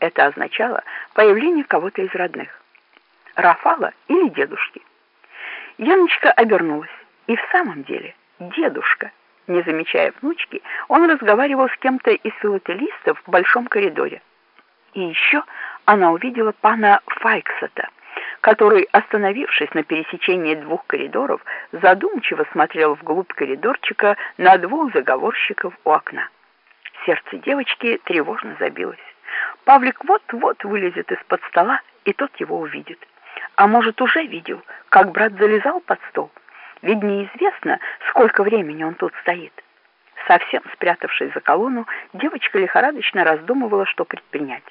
Это означало появление кого-то из родных. Рафала или дедушки. Яночка обернулась. И в самом деле дедушка. Не замечая внучки, он разговаривал с кем-то из филателистов в большом коридоре. И еще она увидела пана Файксета, который, остановившись на пересечении двух коридоров, задумчиво смотрел вглубь коридорчика на двух заговорщиков у окна. Сердце девочки тревожно забилось. Павлик вот-вот вылезет из-под стола, и тот его увидит. А может, уже видел, как брат залезал под стол? Ведь неизвестно, сколько времени он тут стоит. Совсем спрятавшись за колонну, девочка лихорадочно раздумывала, что предпринять.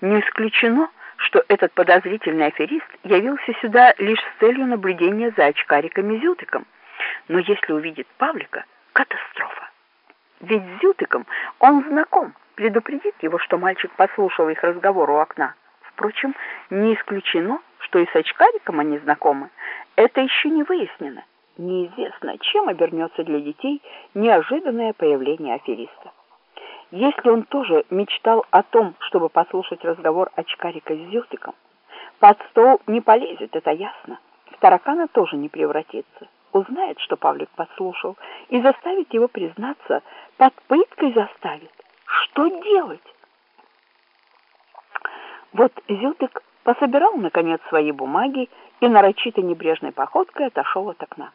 Не исключено, что этот подозрительный аферист явился сюда лишь с целью наблюдения за очкариком Зютыком. Но если увидит Павлика, катастрофа. Ведь с Зютыком он знаком, предупредит его, что мальчик послушал их разговор у окна. Впрочем, не исключено, что и с очкариком они знакомы. Это еще не выяснено. Неизвестно, чем обернется для детей неожиданное появление афериста. Если он тоже мечтал о том, чтобы послушать разговор очкарика с Зютиком, под стол не полезет, это ясно. В таракана тоже не превратится. Узнает, что Павлик подслушал, и заставит его признаться, под пыткой заставит. Что делать? Вот Зютик пособирал, наконец, свои бумаги и нарочито небрежной походкой отошел от окна.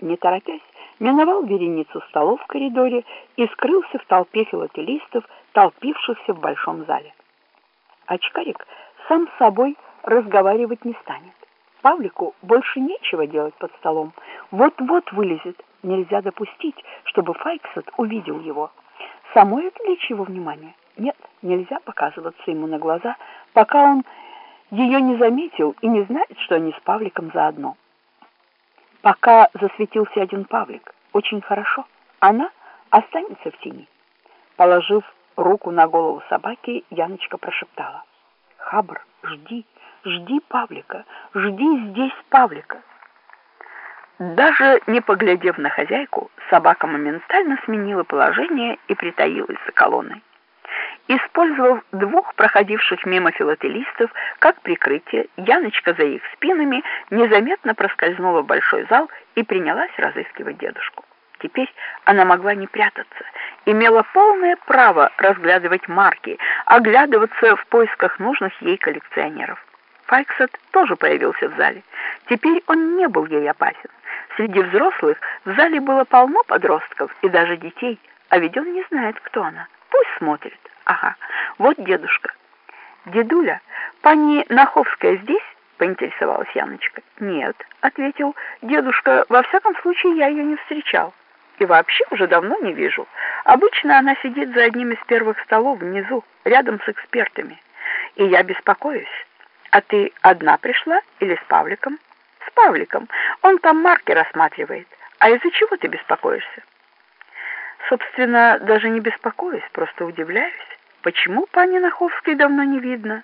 Не торопясь, миновал вереницу столов в коридоре и скрылся в толпе филателистов, толпившихся в большом зале. Очкарик сам с собой разговаривать не станет. Павлику больше нечего делать под столом. Вот-вот вылезет. Нельзя допустить, чтобы Файксет увидел его. Самой отвлечь его внимание? Нет, нельзя показываться ему на глаза, пока он ее не заметил и не знает, что они с Павликом заодно. Пока засветился один Павлик, очень хорошо, она останется в тени. Положив руку на голову собаки, Яночка прошептала. «Хабр, жди, жди Павлика, жди здесь Павлика». Даже не поглядев на хозяйку, собака моментально сменила положение и притаилась за колонной. Использовав двух проходивших мимо филателистов как прикрытие, Яночка за их спинами незаметно проскользнула в большой зал и принялась разыскивать дедушку. Теперь она могла не прятаться, имела полное право разглядывать марки, оглядываться в поисках нужных ей коллекционеров. Файксет тоже появился в зале. Теперь он не был ей опасен. Среди взрослых в зале было полно подростков и даже детей, а ведь он не знает, кто она. Пусть смотрит. Ага, вот дедушка. Дедуля, пани Наховская здесь? Поинтересовалась Яночка. Нет, ответил дедушка, во всяком случае я ее не встречал. И вообще уже давно не вижу. Обычно она сидит за одним из первых столов внизу, рядом с экспертами. И я беспокоюсь. А ты одна пришла или с Павликом? Павликом. Он там марки рассматривает. А из-за чего ты беспокоишься? Собственно, даже не беспокоюсь, просто удивляюсь. Почему пани Наховской давно не видно?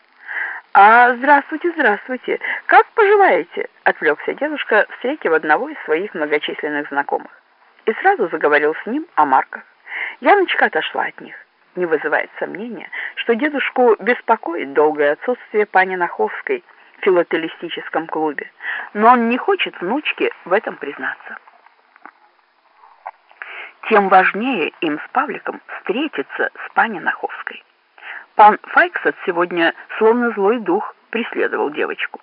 А, здравствуйте, здравствуйте. Как поживаете? Отвлекся дедушка, встретив одного из своих многочисленных знакомых. И сразу заговорил с ним о марках. Яночка отошла от них. Не вызывает сомнения, что дедушку беспокоит долгое отсутствие пани Наховской филателистическом клубе, но он не хочет внучке в этом признаться тем важнее им с Павликом встретиться с пани Наховской. Пан Файксет сегодня, словно злой дух, преследовал девочку.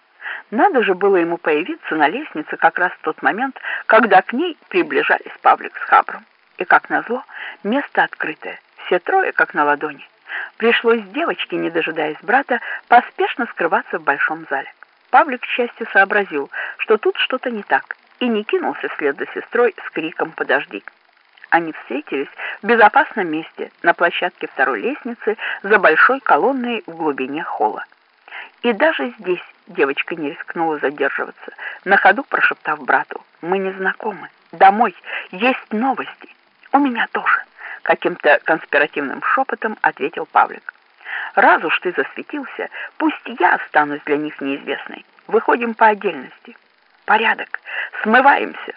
Надо же было ему появиться на лестнице как раз в тот момент, когда к ней приближались Павлик с Хабром. И, как назло, место открытое, все трое как на ладони. Пришлось девочке, не дожидаясь брата, поспешно скрываться в большом зале. Павлик, к счастью, сообразил, что тут что-то не так, и не кинулся вслед за сестрой с криком «Подожди!». Они встретились в безопасном месте на площадке второй лестницы за большой колонной в глубине холла. И даже здесь девочка не рискнула задерживаться, на ходу прошептав брату, «Мы не знакомы. Домой. Есть новости. У меня тоже», — каким-то конспиративным шепотом ответил Павлик. «Раз уж ты засветился, пусть я останусь для них неизвестной. Выходим по отдельности. Порядок. Смываемся».